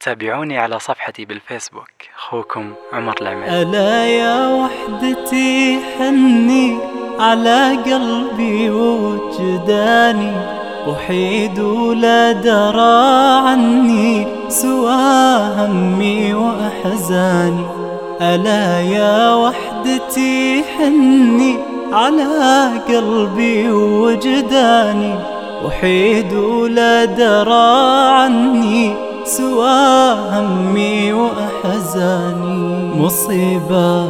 تابعوني على صفحتي بالفيسبوك. أخوكم عمر العميد ألا يا وحدتي حني على قلبي وجداني وحيد ولا درى عني سوى همي وأحزاني. ألا يا وحدتي حني على قلبي وجداني وحيد ولا درى عني وأحزاني مصيبة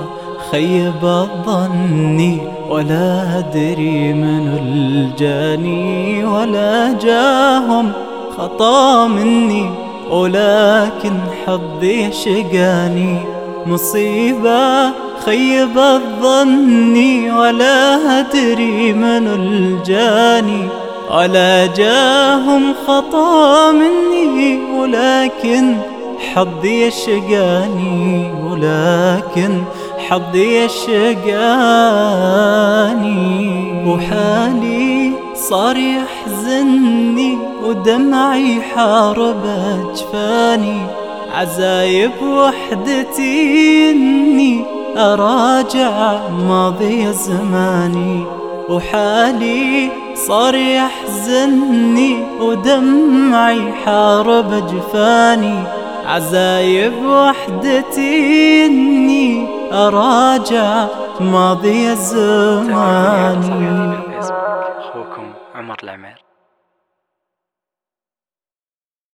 خيب ظني ولا أدري من الجاني ولا جاهم خطا مني ولكن حظي شقاني. مصيبة خيب الظني ولا أدري من الجاني. ولا جاهم خطا مني ولكن حظي الشقاني ولكن حظي الشقاني وحالي صار يحزني ودمعي حارب أجفاني. عزايب وحدتي إني أراجع ماضي زماني. وحالي صار يحزني ودمعي حارب جفاني عزايب وحدتي إني أراجع ماضي الزمان. أخوكم عمر العمير.